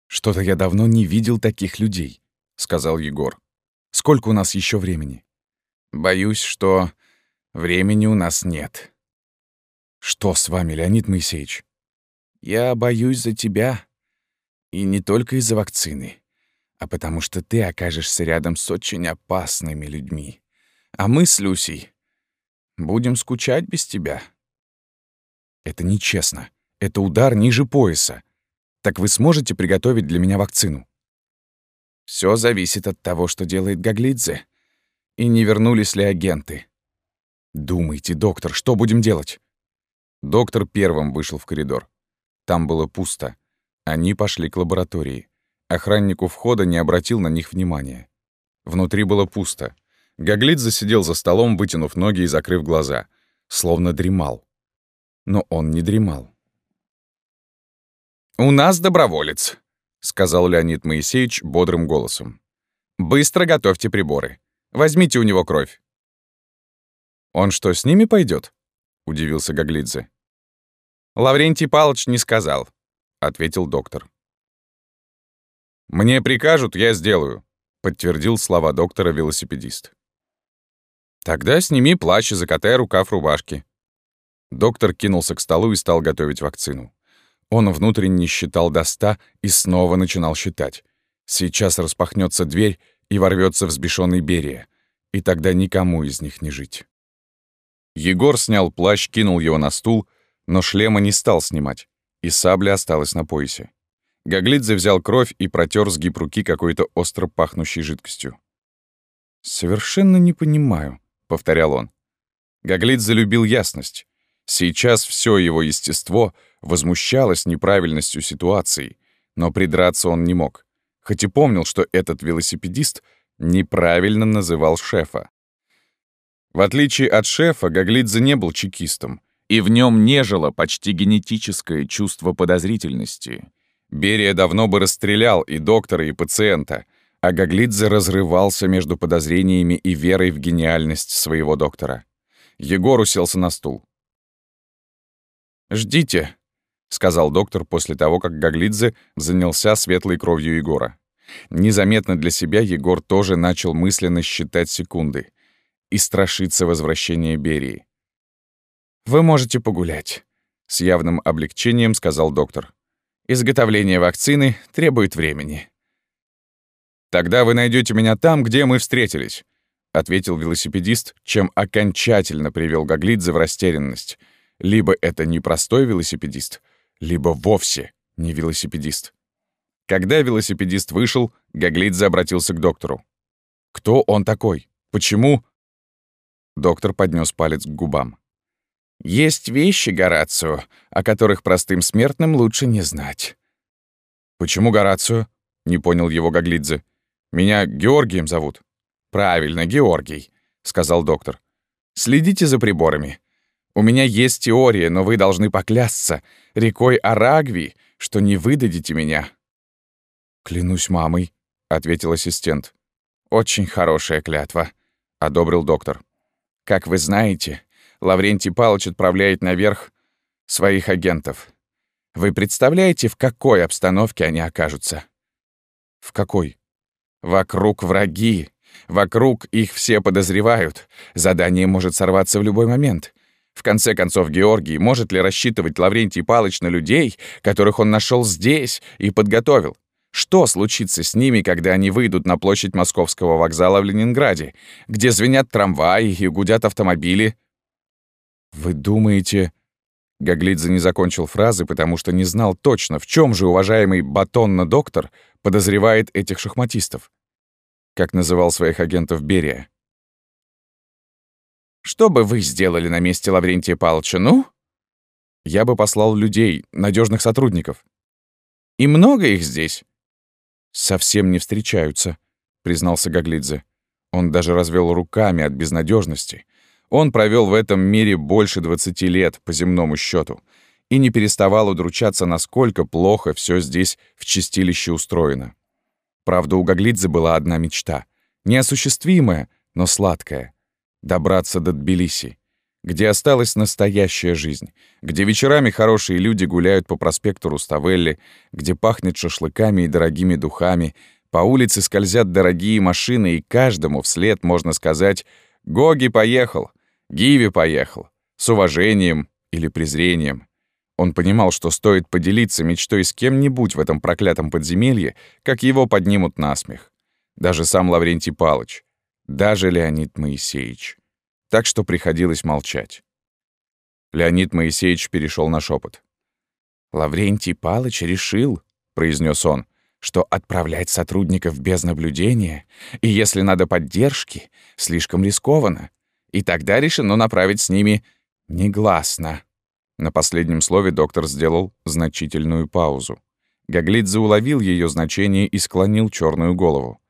«Что-то я давно не видел таких людей», — сказал Егор. «Сколько у нас еще времени?»
«Боюсь, что времени у нас нет».
«Что с вами, Леонид Моисеевич?»
«Я боюсь за тебя. И не только из-за вакцины а потому что ты окажешься рядом с очень опасными людьми. А мы с Люсей будем скучать без тебя.
Это нечестно. Это удар ниже пояса. Так вы сможете приготовить для меня вакцину?
Все зависит от того, что делает Гаглидзе. И не вернулись ли агенты.
Думайте, доктор, что будем делать? Доктор первым вышел в коридор. Там было пусто. Они пошли к лаборатории. Охранник у входа не обратил на них внимания. Внутри было пусто. Гаглидзе сидел за столом, вытянув ноги и закрыв глаза, словно дремал. Но он не дремал.
«У нас доброволец», — сказал Леонид Моисеевич бодрым голосом. «Быстро готовьте приборы. Возьмите у него кровь».
«Он что, с ними пойдет? удивился Гаглидзе.
«Лаврентий Палыч не сказал», — ответил доктор.
«Мне прикажут, я сделаю», — подтвердил слова доктора велосипедист.
«Тогда сними плащ и закатай рукав рубашки».
Доктор кинулся к столу и стал готовить вакцину. Он внутренне считал до ста и снова начинал считать. Сейчас распахнется дверь и ворвется взбешенный Берия, и тогда никому из них не жить. Егор снял плащ, кинул его на стул, но шлема не стал снимать, и сабля осталась на поясе. Гаглидзе взял кровь и протер сгиб руки какой-то остро пахнущей жидкостью. «Совершенно не понимаю», — повторял он. Гаглидзе любил ясность. Сейчас все его естество возмущалось неправильностью ситуации, но придраться он не мог, хоть и помнил, что этот велосипедист неправильно называл шефа. В отличие от шефа, Гаглидзе не был чекистом, и в нем не жило почти генетическое чувство подозрительности — Берия давно бы расстрелял и доктора, и пациента, а Гаглидзе разрывался между подозрениями и верой в гениальность своего доктора. Егор уселся на стул.
«Ждите», — сказал доктор после того, как Гаглидзе занялся светлой кровью Егора. Незаметно для себя Егор тоже начал мысленно считать секунды и страшиться возвращения Берии. «Вы можете погулять», — с явным облегчением сказал доктор. Изготовление вакцины требует времени.
«Тогда вы найдете меня там, где мы встретились», — ответил велосипедист, чем окончательно привел Гаглидзе в растерянность. Либо это не простой велосипедист, либо вовсе не велосипедист. Когда велосипедист вышел, Гаглидзе обратился к доктору. «Кто он такой? Почему?» Доктор поднес палец к губам.
Есть вещи, Горацио, о которых простым смертным лучше не знать».
«Почему Горацио?» — не понял его Гаглидзе. «Меня Георгием зовут».
«Правильно, Георгий», — сказал доктор. «Следите за приборами. У меня есть теория, но вы должны поклясться рекой Арагви, что не выдадите меня».
«Клянусь мамой», — ответил ассистент.
«Очень хорошая клятва», — одобрил доктор. «Как вы знаете, Лаврентий Павлович отправляет наверх своих агентов. Вы представляете, в какой обстановке они окажутся?
В какой?
Вокруг враги. Вокруг их все подозревают. Задание может сорваться в любой момент. В конце концов, Георгий, может ли рассчитывать Лаврентий Палыч на людей, которых он нашел здесь и подготовил? Что случится с ними, когда они выйдут на площадь Московского вокзала в Ленинграде, где звенят трамваи и гудят автомобили?
«Вы думаете...» Гаглидзе не закончил фразы, потому что не знал точно, в чем же уважаемый Батонна-доктор подозревает этих шахматистов. Как называл своих агентов Берия.
«Что бы вы сделали на месте Лаврентия Павловича, ну?»
«Я бы послал людей, надежных сотрудников».
«И много их здесь?»
«Совсем не встречаются», — признался Гаглидзе. Он даже развел руками от безнадежности. Он провел в этом мире больше 20 лет по земному счету и не переставал удручаться, насколько плохо все здесь в чистилище устроено. Правда, у Гаглидзе была одна мечта. Неосуществимая, но сладкая. Добраться до Тбилиси, где осталась настоящая жизнь, где вечерами хорошие люди гуляют по проспекту Руставелли, где пахнет шашлыками и дорогими духами, по улице скользят дорогие машины, и каждому вслед можно сказать «Гоги поехал», Гиви поехал. С уважением или презрением. Он понимал, что стоит поделиться мечтой с кем-нибудь в этом проклятом подземелье, как его поднимут на смех. Даже сам Лаврентий Палыч. Даже Леонид Моисеевич. Так что приходилось молчать. Леонид Моисеевич перешел на шепот. «Лаврентий Палыч решил», — произнес он, что отправлять сотрудников без наблюдения, и если надо поддержки, слишком рискованно и тогда решено направить с ними негласно. На последнем слове доктор сделал значительную паузу. Гаглидзе уловил ее значение и склонил черную голову.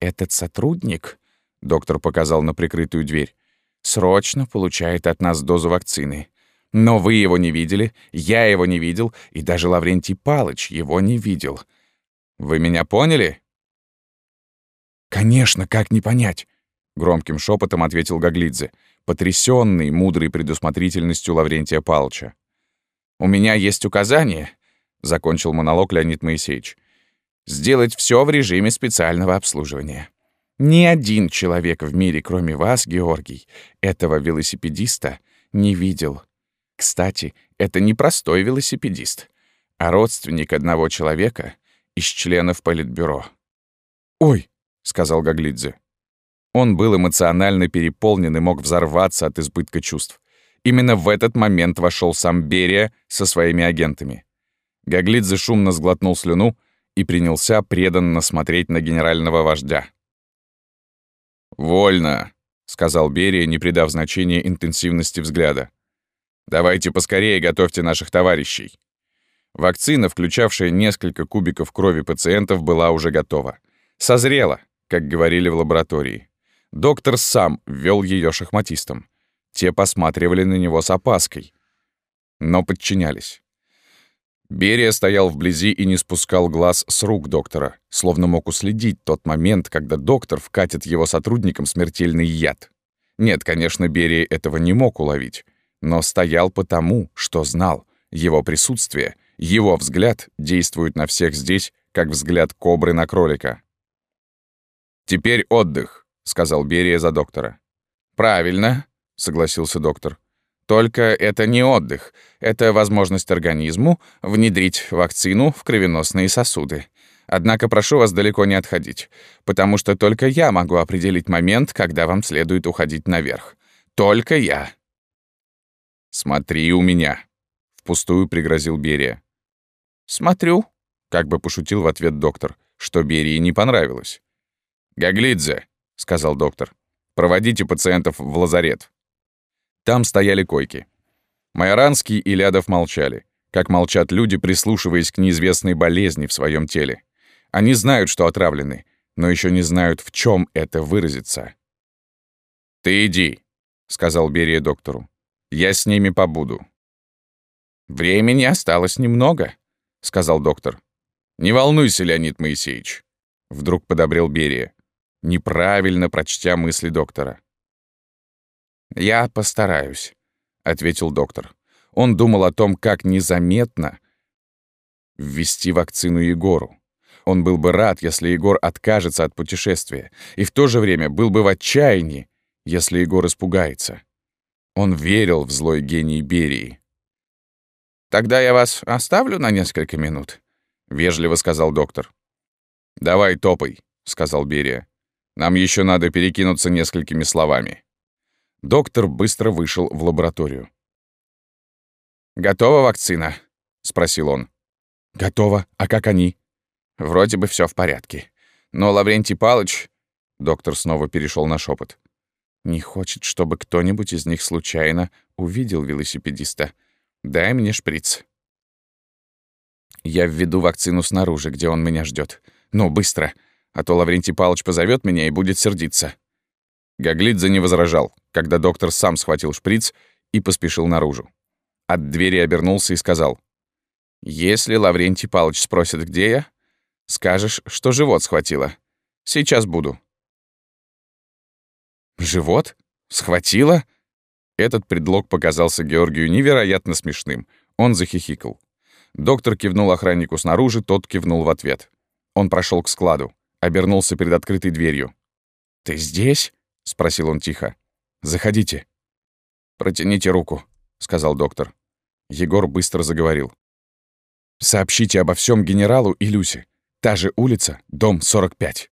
«Этот сотрудник», — доктор показал на прикрытую дверь, «срочно получает от нас дозу вакцины. Но вы его не видели, я его не видел, и даже Лаврентий Палыч его не видел. Вы меня поняли?» «Конечно, как не понять?» — громким шепотом ответил Гаглидзе, потрясенный мудрой предусмотрительностью Лаврентия Палча. «У меня есть указание», — закончил монолог Леонид Моисеевич, «сделать все в режиме специального обслуживания. Ни один человек в мире, кроме вас, Георгий, этого велосипедиста не видел. Кстати, это не простой велосипедист, а родственник одного человека из членов Политбюро». «Ой», — сказал Гаглидзе, он был эмоционально переполнен и мог взорваться от избытка чувств. Именно в этот момент вошел сам Берия со своими агентами. Гаглидзе шумно сглотнул слюну и принялся преданно смотреть на генерального вождя. «Вольно», — сказал Берия, не придав значения интенсивности взгляда. «Давайте поскорее готовьте наших товарищей». Вакцина, включавшая несколько кубиков крови пациентов, была уже готова. Созрела, как говорили в лаборатории. Доктор сам ввел ее шахматистам. Те посматривали на него с опаской, но подчинялись. Берия стоял вблизи и не спускал глаз с рук доктора, словно мог уследить тот момент, когда доктор вкатит его сотрудникам смертельный яд. Нет, конечно, Берия этого не мог уловить, но стоял потому, что знал, его присутствие, его взгляд действует на всех здесь, как взгляд кобры на кролика. «Теперь отдых», — сказал Берия за доктора. «Правильно», — согласился доктор. «Только это не отдых. Это возможность организму внедрить вакцину в кровеносные сосуды. Однако прошу вас далеко не отходить, потому что только я могу определить момент, когда вам следует уходить наверх. Только я». «Смотри у меня», — впустую пригрозил Берия. «Смотрю», — как бы пошутил в ответ доктор, что Берии не понравилось. «Гаглидзе, — сказал доктор. «Проводите пациентов в лазарет». Там стояли койки. Майоранский и Лядов молчали, как молчат люди, прислушиваясь к неизвестной болезни в своем теле. Они знают, что отравлены, но еще не знают, в чем это выразится. «Ты иди», — сказал Берия доктору. «Я с ними побуду». «Времени осталось немного», — сказал доктор. «Не волнуйся, Леонид Моисеевич», — вдруг подобрел Берия неправильно прочтя мысли доктора. «Я постараюсь», — ответил доктор. Он думал о том, как незаметно ввести вакцину Егору. Он был бы рад, если Егор откажется от путешествия, и в то же время был бы в отчаянии, если Егор испугается. Он верил в злой гений Берии. «Тогда я вас оставлю на несколько минут», — вежливо сказал доктор. «Давай топай», — сказал Берия. Нам еще надо перекинуться несколькими словами». Доктор быстро вышел в лабораторию. «Готова вакцина?» — спросил он. «Готова. А как они?» «Вроде бы все в порядке. Но Лаврентий Палыч...» Доктор снова перешел на шепот. «Не хочет, чтобы кто-нибудь из них случайно увидел велосипедиста. Дай мне шприц». «Я введу вакцину снаружи, где он меня ждет. Ну, быстро!» А то Лаврентий Палыч позовет меня и будет сердиться. Гаглидзе не возражал, когда доктор сам схватил шприц и поспешил наружу. От двери обернулся и сказал. «Если Лаврентий Палыч спросит, где я, скажешь, что живот схватило. Сейчас буду». «Живот? Схватило?» Этот предлог показался Георгию невероятно смешным. Он захихикал. Доктор кивнул охраннику снаружи, тот кивнул в ответ. Он прошел к складу, обернулся перед открытой дверью. «Ты здесь?» — спросил он тихо. «Заходите». «Протяните руку», — сказал доктор. Егор быстро заговорил. «Сообщите обо всем генералу и Люсе. Та же улица, дом 45».